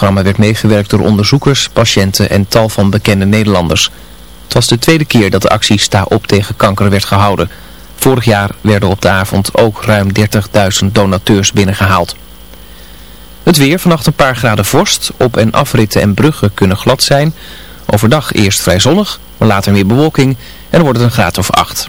programma werd meegewerkt door onderzoekers, patiënten en tal van bekende Nederlanders. Het was de tweede keer dat de actie Sta op tegen kanker werd gehouden. Vorig jaar werden op de avond ook ruim 30.000 donateurs binnengehaald. Het weer, vannacht een paar graden vorst. Op- en afritten en bruggen kunnen glad zijn. Overdag eerst vrij zonnig, maar later meer bewolking en dan wordt het een graad of 8.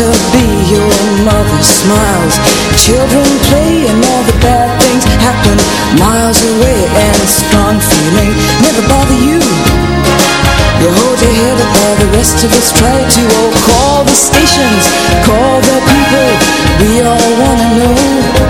to be Your mother smiles. Children play and all the bad things happen. Miles away and gone feeling Never bother you. You hold your head up while the rest of us try to Oh, call the stations, call the people. We all wanna know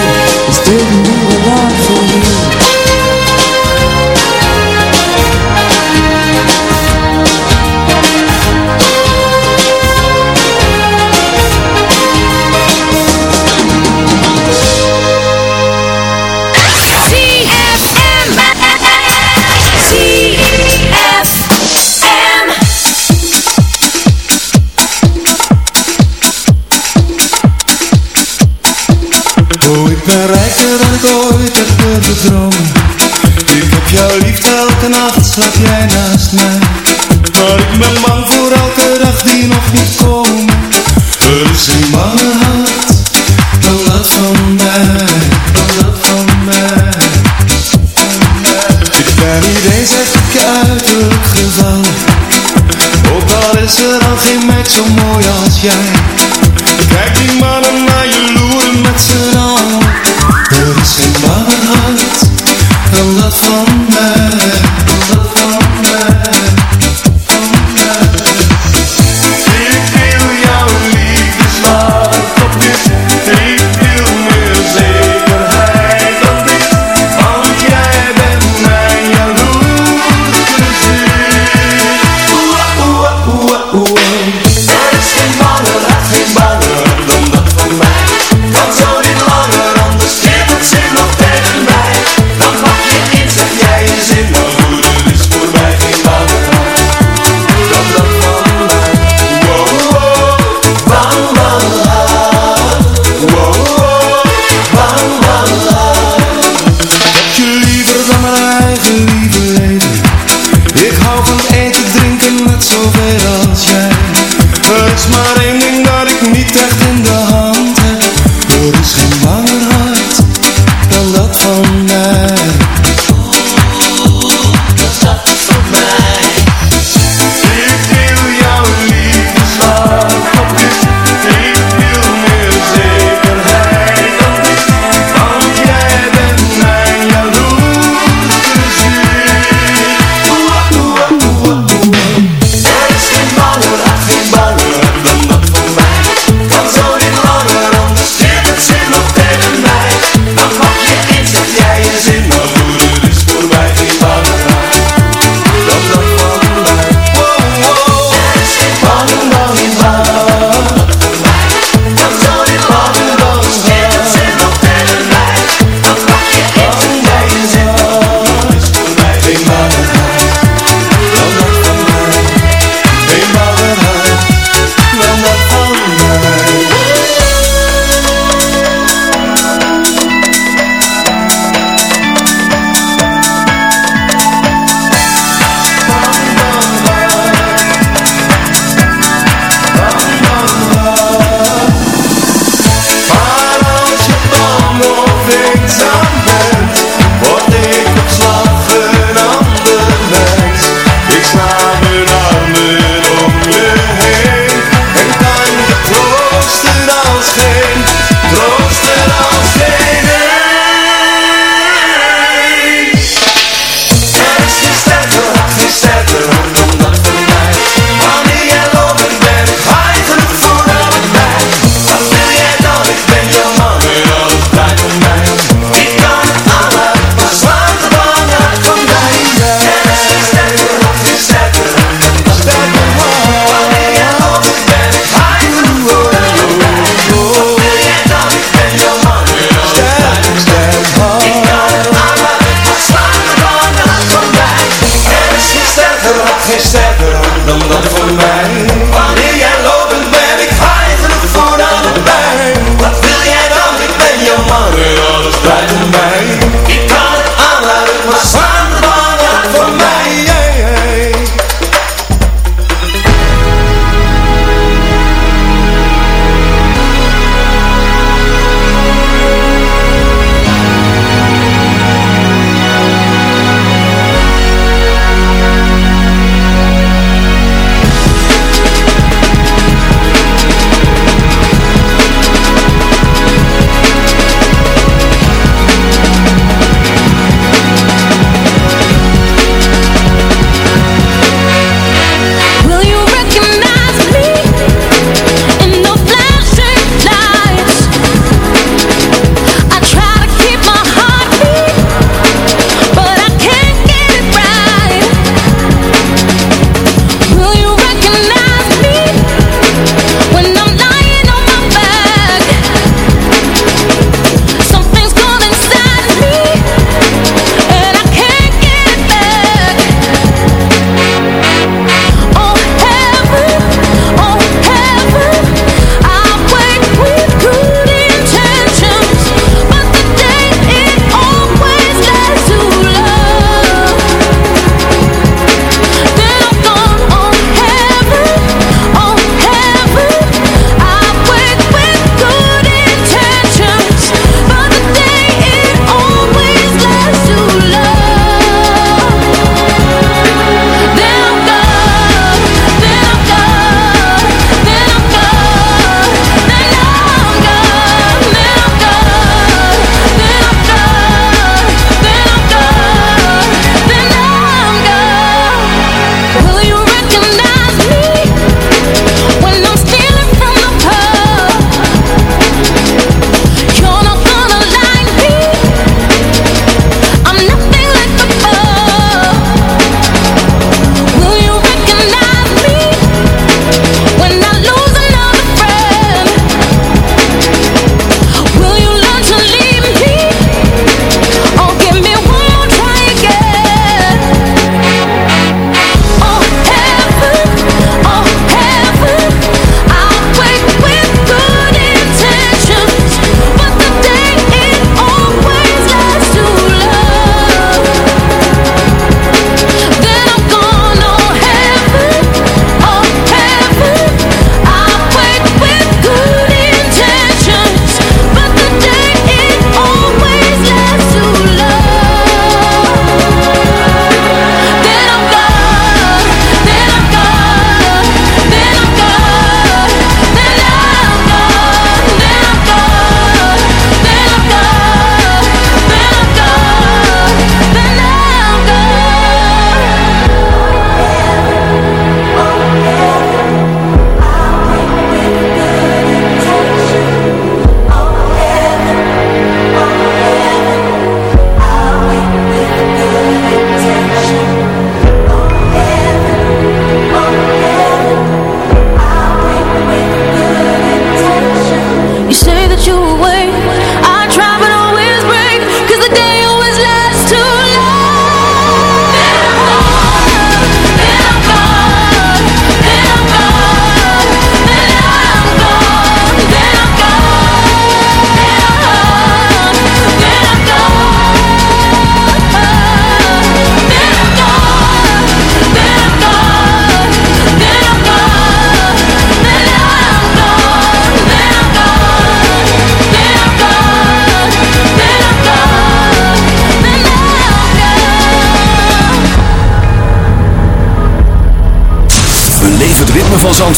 you.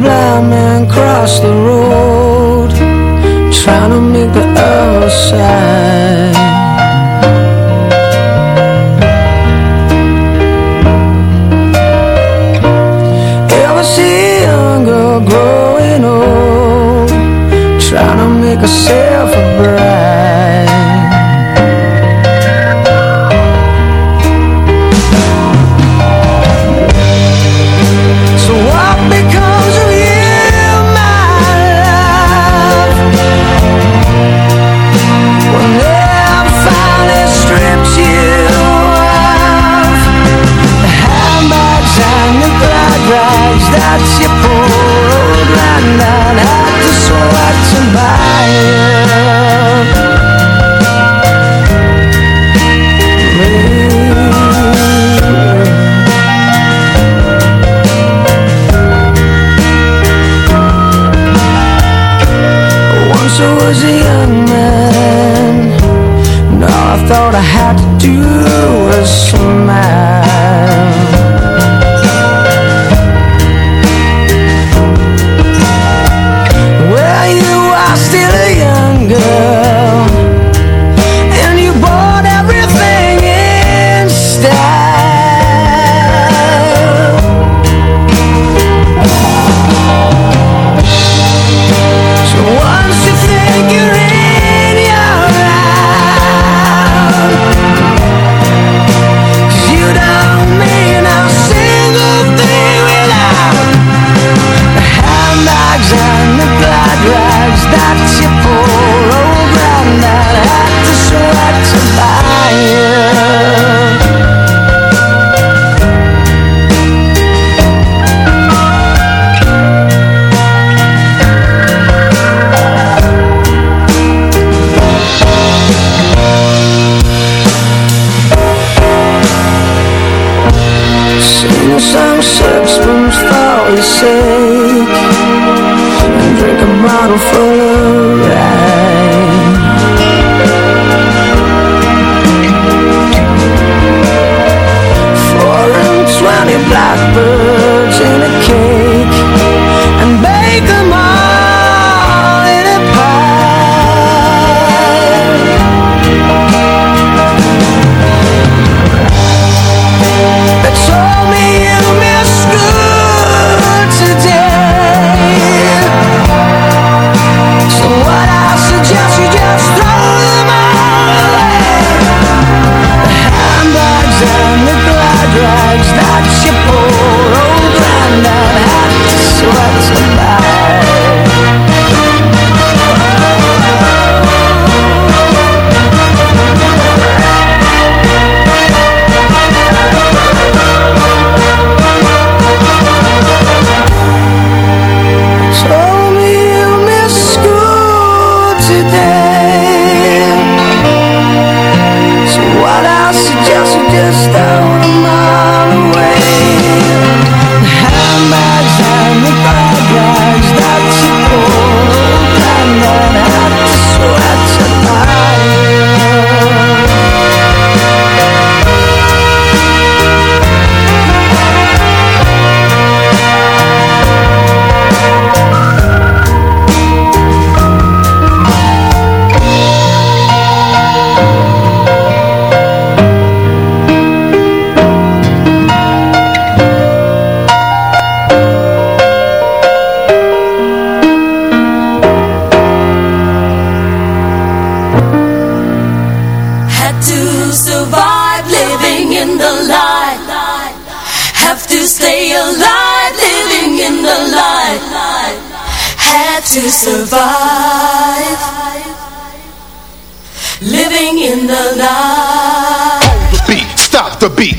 blind man cross the road, trying to make the other side.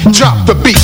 Drop the beat.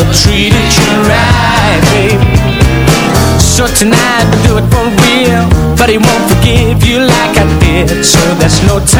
never treated you right, babe. So tonight we do it for real. But he won't forgive you like I did. So there's no time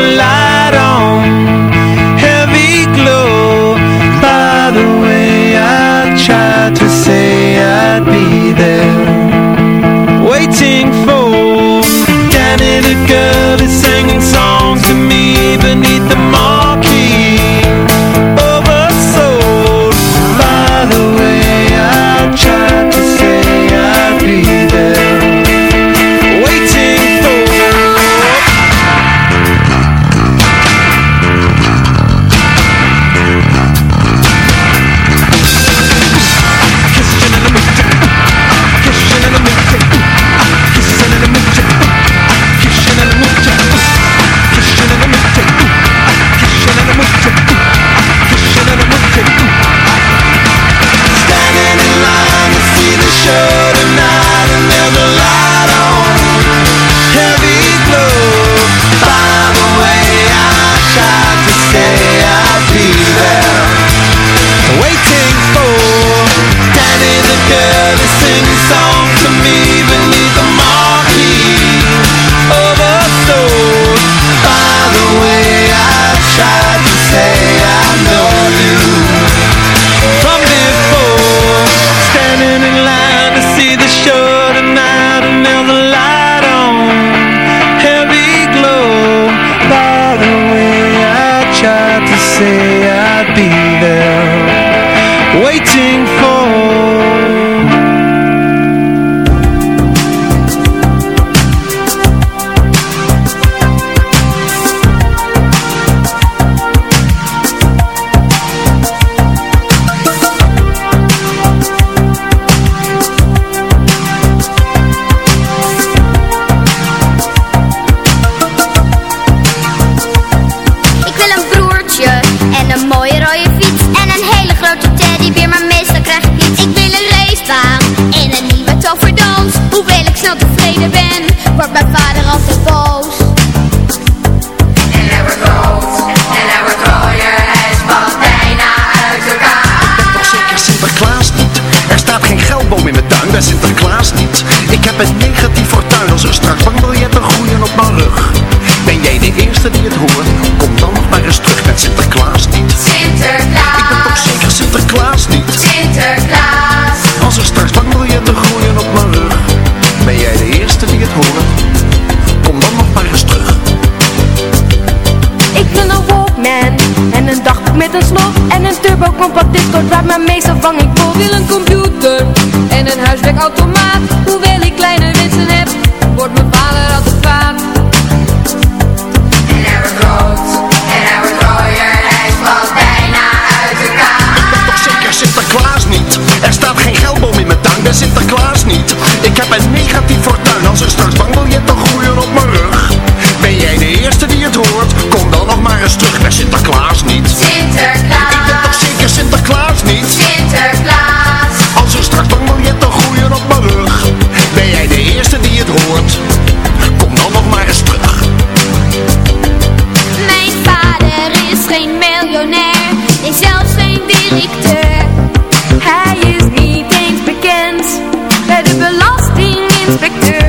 light. Check out belastinginspecteur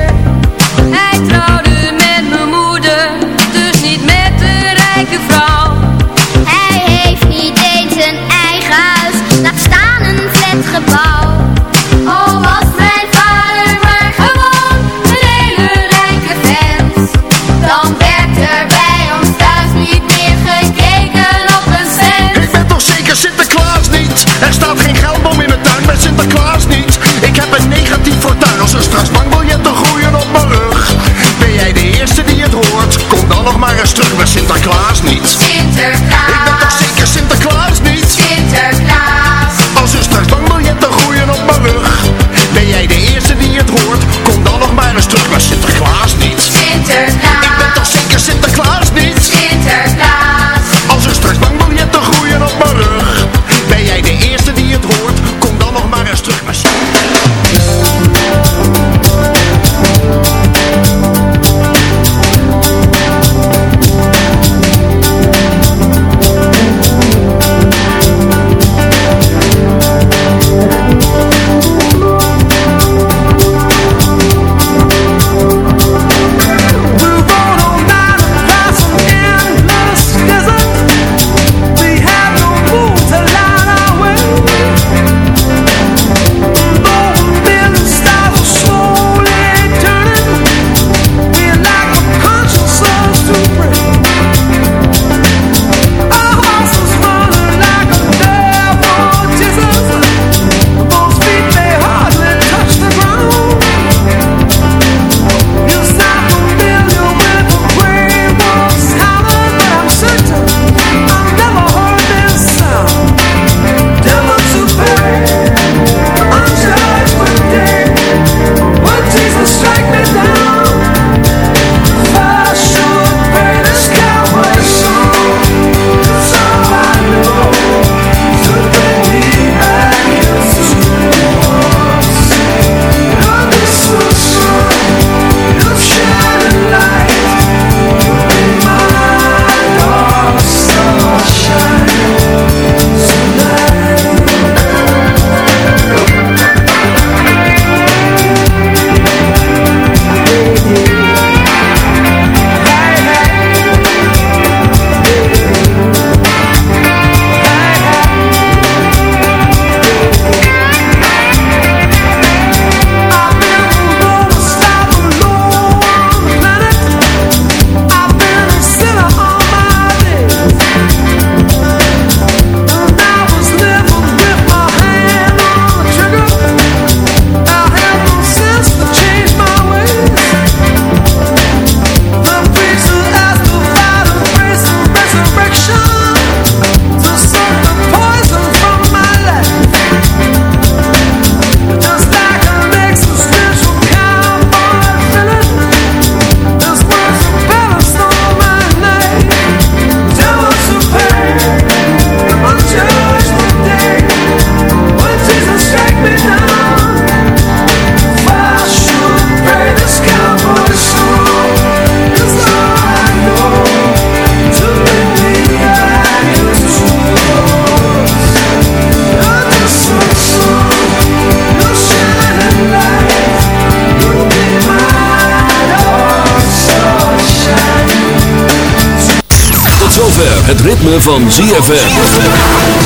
ritme van ZFM.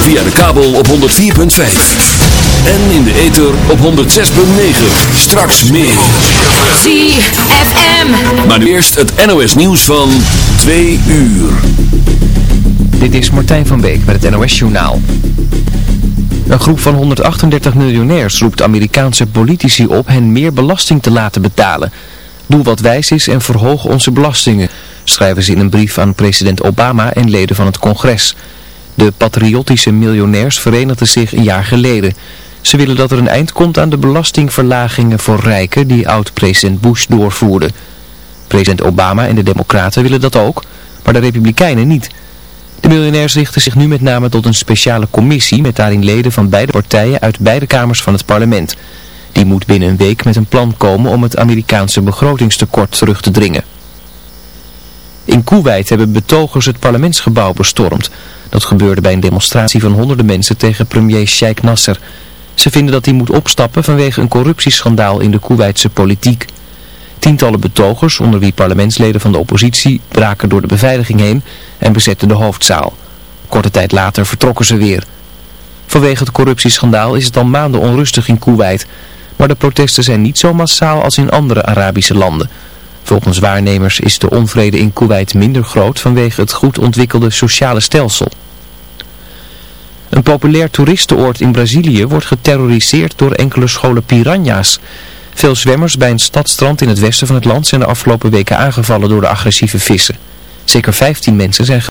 Via de kabel op 104.5. En in de ether op 106.9. Straks meer. ZFM. Maar nu eerst het NOS nieuws van 2 uur. Dit is Martijn van Beek met het NOS Journaal. Een groep van 138 miljonairs roept Amerikaanse politici op hen meer belasting te laten betalen. Doe wat wijs is en verhoog onze belastingen, schrijven ze in een brief aan president Obama en leden van het congres. De patriotische miljonairs verenigden zich een jaar geleden. Ze willen dat er een eind komt aan de belastingverlagingen voor rijken die oud-president Bush doorvoerde. President Obama en de democraten willen dat ook, maar de republikeinen niet. De miljonairs richten zich nu met name tot een speciale commissie met daarin leden van beide partijen uit beide kamers van het parlement. Die moet binnen een week met een plan komen om het Amerikaanse begrotingstekort terug te dringen. In Kuwait hebben betogers het parlementsgebouw bestormd. Dat gebeurde bij een demonstratie van honderden mensen tegen premier Sheikh Nasser. Ze vinden dat hij moet opstappen vanwege een corruptieschandaal in de Kuwaitse politiek. Tientallen betogers, onder wie parlementsleden van de oppositie, braken door de beveiliging heen en bezetten de hoofdzaal. Korte tijd later vertrokken ze weer. Vanwege het corruptieschandaal is het al maanden onrustig in Kuwait. Maar de protesten zijn niet zo massaal als in andere Arabische landen. Volgens waarnemers is de onvrede in Kuwait minder groot vanwege het goed ontwikkelde sociale stelsel. Een populair toeristenoord in Brazilië wordt geterroriseerd door enkele scholen piranha's. Veel zwemmers bij een stadstrand in het westen van het land zijn de afgelopen weken aangevallen door de agressieve vissen. Zeker 15 mensen zijn